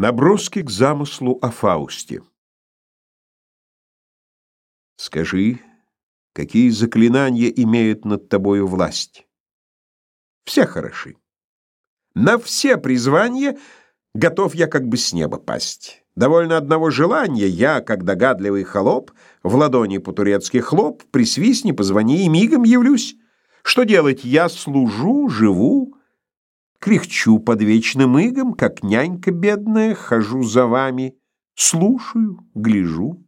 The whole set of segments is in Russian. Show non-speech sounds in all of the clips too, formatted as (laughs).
Наброски к замыслу о Фаусте. Скажи, какие заклинания имеют над тобою власть? Все хороши. На все призвания готов я как бы с неба пасть. Довольно одного желания я, как догадливый холоп, в ладони по-турецки хлоп, присвистни, позвони и мигом явлюсь. Что делать? Я служу, живу, Кряхчу под вечным игом, как нянька бедная, хожу за вами, слушаю, гляжу.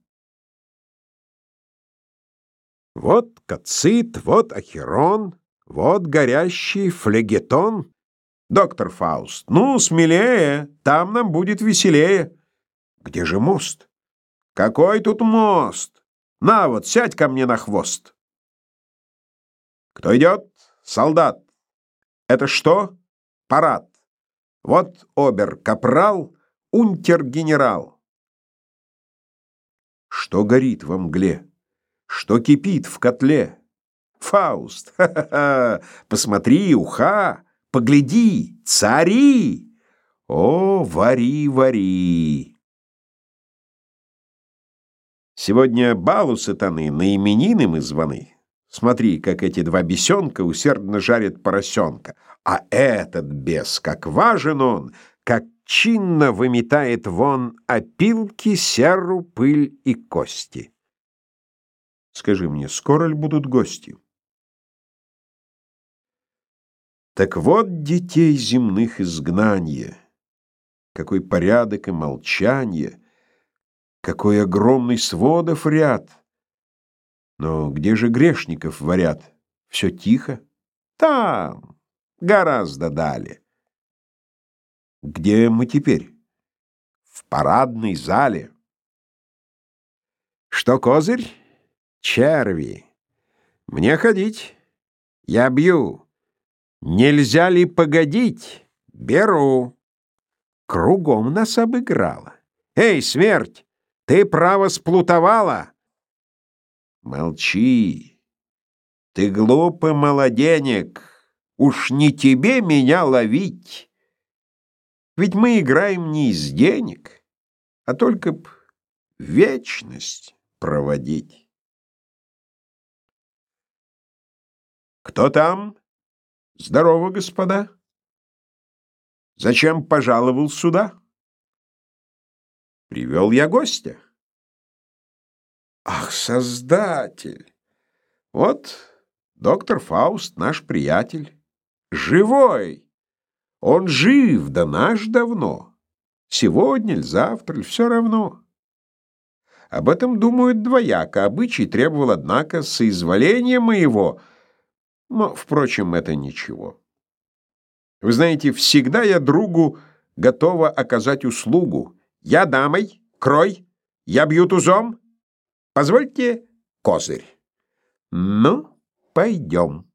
Вот кацит, вот ахерон, вот горящий флегетон. Доктор Фауст, ну, смелее, там нам будет веселее. Где же мост? Какой тут мост? На вот, сядь ко мне на хвост. Кто идет? Солдат. Это что? Парад. Вот обер-капрал, унтер-генерал. Что горит во мгле? Что кипит в котле? Фауст, (laughs) ха-ха-ха, посмотри, уха, погляди, цари! О, вари, вари! Сегодня балу сатаны на именины мы званы. Смотри, как эти два бесенка усердно жарят поросенка. А этот бес, как важен он, как чинно выметает вон опилки, серу, пыль и кости. Скажи мне, скоро ли будут гости? Так вот детей земных изгнания, какой порядок и молчание, какой огромный сводов ряд — но где же грешников варят? Все тихо? Там, гораздо далее. Где мы теперь? В парадной зале. Что козырь? Черви. Мне ходить. Я бью. Нельзя ли погодить? Беру. Кругом нас обыграла. Эй, смерть, ты право сплутовала? Молчи. Ты глупый молоденек. Уж не тебе меня ловить. Ведь мы играем не из денег, а только б вечность проводить. Кто там? Здорово, господа. Зачем пожаловал сюда? Привел я гостя. Ах, Создатель! Вот доктор Фауст, наш приятель. Живой! Он жив, да наш давно. Сегодня или завтра, или все равно. Об этом думают двояко. Обычай требовал, однако, соизволения моего. Но, впрочем, это ничего. Вы знаете, всегда я другу готова оказать услугу. Я дамой, крой, я бью тузом, Позвольте козырь. Ну, пойдем.